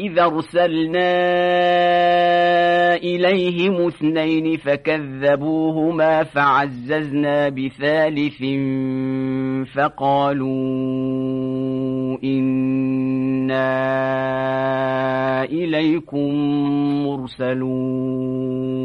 إذا أرسلنا إليهم اثنين فكذبوهما فعززنا بثالث فقالوا إنا إليكم مرسلون.